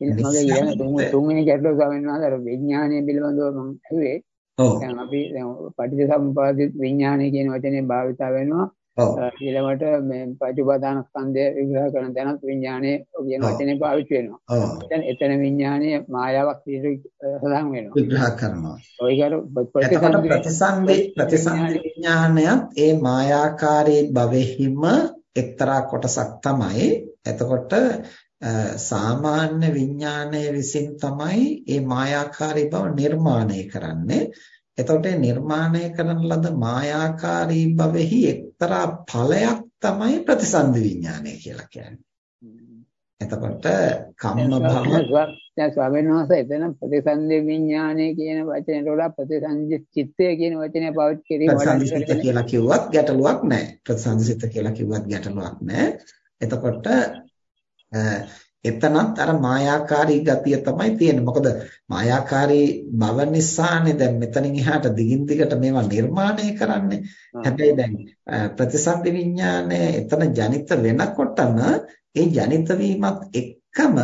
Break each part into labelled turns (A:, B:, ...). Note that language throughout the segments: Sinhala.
A: මගේ ඊළඟ තුන්වෙනි ගැටලුව ස්වාමීන් වහන්සේ අර විඥානය පිළිබඳව මම ඇහුවේ.
B: ඔව්.
A: දැන් අපි දැන් පටිච්චසමුප්පාදිත විඥානය කියන වචනේ භාවිතා වෙනවා.
B: ඔව්.
A: ඊළඟට මේ පටිපදාන ස්කන්ධය විග්‍රහ කරන තැනත් විඥානය කියන වචනේ පාවිච්චි වෙනවා.
B: ඔව්.
A: දැන් එතන විඥානය මායාවක් විදිහට සඳහන් වෙනවා.
B: විග්‍රහ කරනවා.
A: ඔය කර
B: එතකොට
A: ප්‍රතිසන්දි
B: ප්‍රතිසන්දි ප්‍රතිසන්දි විඥානයත් ඒ මායාකාරී භවෙහිම එක්තරා කොටසක් තමයි. එතකොට සාමාන්‍ය විඥානයේ විසින් තමයි මේ මායාකාරී බව නිර්මාණය කරන්නේ. එතකොට නිර්මාණය කරන ලද මායාකාරී භවෙහි එක්තරා ඵලයක් තමයි ප්‍රතිසන්දි විඥානය කියලා කියන්නේ. එතකොට කම්ම භව
A: දැන් ස්වාමීන් වහන්සේ එතන ප්‍රතිසන්දි විඥානය කියන වචනයට වඩා ප්‍රතිසන්දි චිත්තය කියන වචනය පාවිච්චි කිරීම
B: ප්‍රතිසන්දිසිත කියලා කිව්වත් ගැටලුවක් නැහැ. ප්‍රතිසන්දිසිත කියලා කිව්වත් ගැටලුවක් නැහැ. එතකොට එතනත් අර මායාකාරී ගතිය තමයි තියෙන්නේ. මොකද මායාකාරී බව නිසානේ දැන් මෙතනින් එහාට දිගින් දිගට මේවා නිර්මාණය කරන්නේ. හැබැයි දැන් ප්‍රතිසන්දි විඥානය එතන ජනිත වෙනකොටම ඒ ජනිත වීමත් එක්කම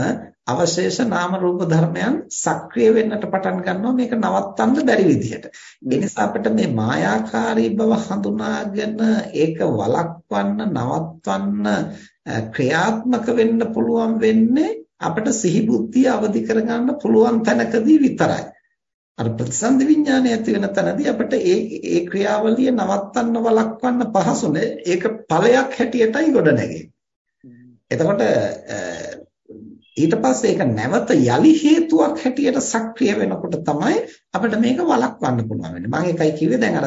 B: අවශේෂ නාම රූප ධර්මයන් සක්‍රිය වෙන්නට පටන් ගන්නවා මේක නවත්තන්න බැරි විදිහට. ඒ නිසා අපිට මේ මායාකාරී බව හඳුනාගෙන ඒක වළක්වන්න නවත්වන්න ක්‍රියාත්මක වෙන්න පුළුවන් වෙන්නේ අපිට සිහි බුද්ධිය අවදි කරගන්න පුළුවන් තැනකදී විතරයි. අර ප්‍රතිසන්දි විඥානය ඇති වෙන තැනදී අපිට ඒ ඒ ක්‍රියාවලිය නවත්තන්න වළක්වන්න පහසුනේ ඒක ඵලයක් හැටියටයි ගොඩ නැගෙන්නේ. එතකොට ඊට පස්සේ ඒක නැවත යලි හේතුවක් හැටියට සක්‍රිය වෙනකොට තමයි අපිට මේක වළක්වන්න පුළුවන් වෙන්නේ. මම ඒකයි කිව්වේ දැන් අර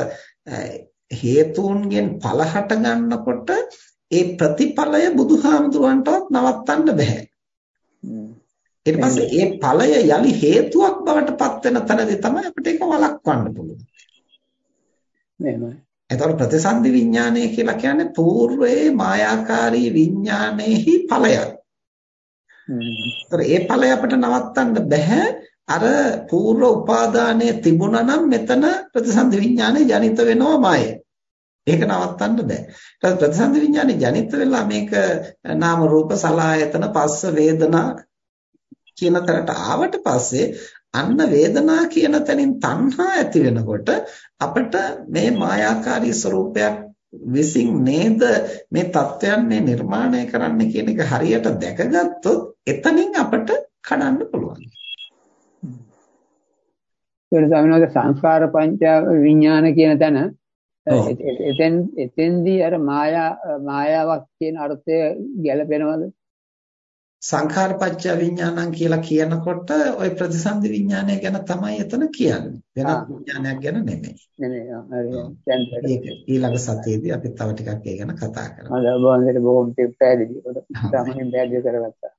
B: හේතුන්ගෙන් ඵල හට ගන්නකොට ඒ ප්‍රතිඵලය බුදුහාමුදුරන්ටවත් නවත්තන්න බෑ. ඊට පස්සේ ඒ ඵලය යලි හේතුවක් බවට පත් වෙන තැනදී තමයි අපිට ඒක වළක්වන්න පුළුවන්.
A: එහෙමයි.
B: එතකොට ප්‍රතිසන්දි විඥානය කියලා කියන්නේ పూర్වයේ මායාකාරී විඥානයේහි ඵලයක්. ඒතර ඒ ඵලය අපිට නවත්තන්න බෑ. අර పూర్ව උපාදානයේ තිබුණා නම් මෙතන ප්‍රතිසන්දි විඥානේ ජනිත වෙනවමයි. ඒක නවත්තන්න බෑ. ඊට ප්‍රතිසන්දි විඥානේ ජනිත වෙලා මේක නාම රූප සලආයතන පස්ස වේදනා කියන තරට ආවට පස්සේ අන්න වේදනා කියන තැනින් තණ්හා ඇති වෙනකොට අපිට මේ මායාකාරී ස්වરૂපයක් විසින් නේද මේ தත්වයන් මේ නිර්මාණය කරන්න කියන එක හරියට දැකගත්තොත් එතනින් අපිට කඩන්න පුළුවන්.
A: ඒ නිසා සංස්කාර පංච විඥාන කියන තැන එතෙන් එතෙන්දී අර මායා මායාවක් කියන අර්ථය ගැලපෙනවද?
B: සංඛාරපච්ච විඥානං කියලා කියනකොට ওই ප්‍රතිසන්දි විඥානය ගැන තමයි එතන කියන්නේ. වෙනත් විඥානයක් ගැන නෙමෙයි.
A: නෙමෙයි.
B: ඒක ඊළඟ සතියේදී අපි තව ටිකක් ඒ ගැන කතා කරමු.
A: හොඳයි බොහොම පැහැදිලි. තමයි පැහැදිලි කරගත්තා.